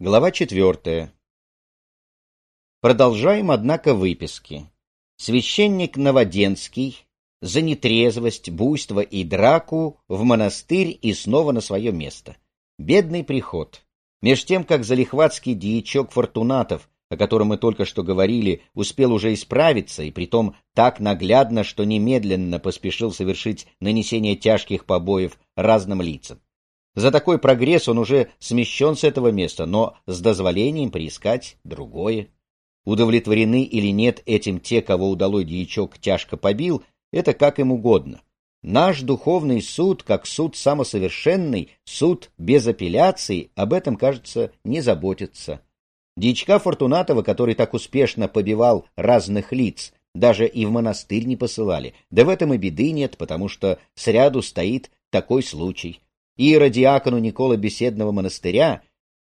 Глава четвертая. Продолжаем, однако, выписки. Священник Новоденский за нетрезвость, буйство и драку в монастырь и снова на свое место. Бедный приход. Меж тем, как залихватский дьячок Фортунатов, о котором мы только что говорили, успел уже исправиться, и притом так наглядно, что немедленно поспешил совершить нанесение тяжких побоев разным лицам. За такой прогресс он уже смещен с этого места, но с дозволением приискать другое. Удовлетворены или нет этим те, кого удалой дьячок тяжко побил, это как им угодно. Наш духовный суд, как суд самосовершенный, суд без апелляции, об этом, кажется, не заботится. Дьячка Фортунатова, который так успешно побивал разных лиц, даже и в монастырь не посылали. Да в этом и беды нет, потому что сряду стоит такой случай иеродиакону Никола Беседного монастыря,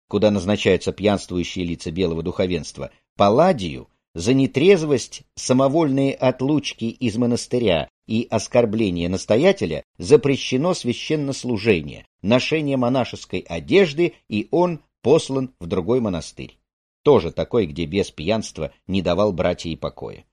куда назначаются пьянствующие лица белого духовенства, Палладию за нетрезвость, самовольные отлучки из монастыря и оскорбление настоятеля запрещено священнослужение, ношение монашеской одежды, и он послан в другой монастырь. Тоже такой, где без пьянства не давал братья и покоя.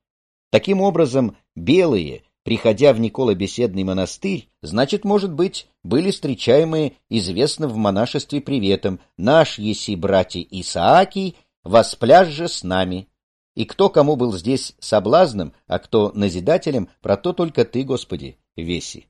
Таким образом, белые, приходя в Николо-беседный монастырь, значит, может быть, были встречаемые известным в монашестве приветом «Наш еси, братья Исаакий, воспляж же с нами». И кто кому был здесь соблазном, а кто назидателем, про то только ты, Господи, веси.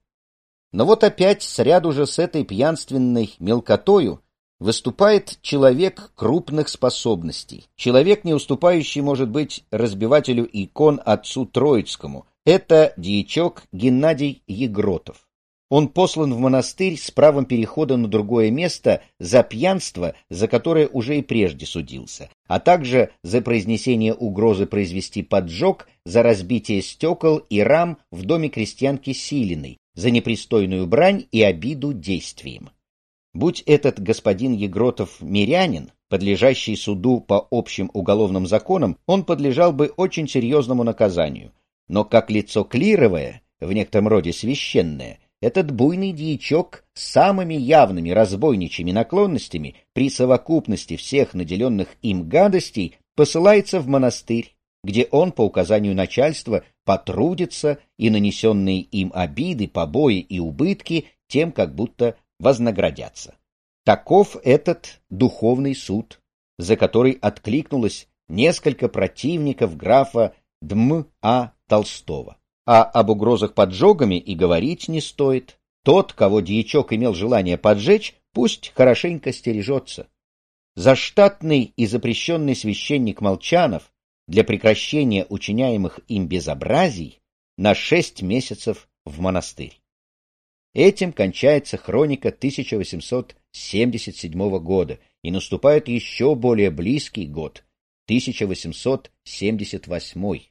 Но вот опять сряду же с этой пьянственной мелкотою выступает человек крупных способностей. Человек, не уступающий, может быть, разбивателю икон отцу Троицкому, это дьячок Геннадий Егротов. Он послан в монастырь с правом перехода на другое место за пьянство, за которое уже и прежде судился, а также за произнесение угрозы произвести поджог, за разбитие стекол и рам в доме крестьянки Силиной, за непристойную брань и обиду действием. Будь этот господин Егротов мирянин, подлежащий суду по общим уголовным законам, он подлежал бы очень серьезному наказанию – но как лицо клировое, в некотором роде священное, этот буйный дьячок с самыми явными разбойничьими наклонностями при совокупности всех наделенных им гадостей посылается в монастырь, где он, по указанию начальства, потрудится и нанесенные им обиды, побои и убытки тем как будто вознаградятся. Таков этот духовный суд, за который откликнулось несколько противников графа Дм. Толстого. А об угрозах поджогами и говорить не стоит. Тот, кого дьячок имел желание поджечь, пусть хорошенько стережется. Заштатный и запрещенный священник Молчанов для прекращения учиняемых им безобразий на шесть месяцев в монастырь. Этим кончается хроника 1877 года, и наступает еще более близкий год, 1878.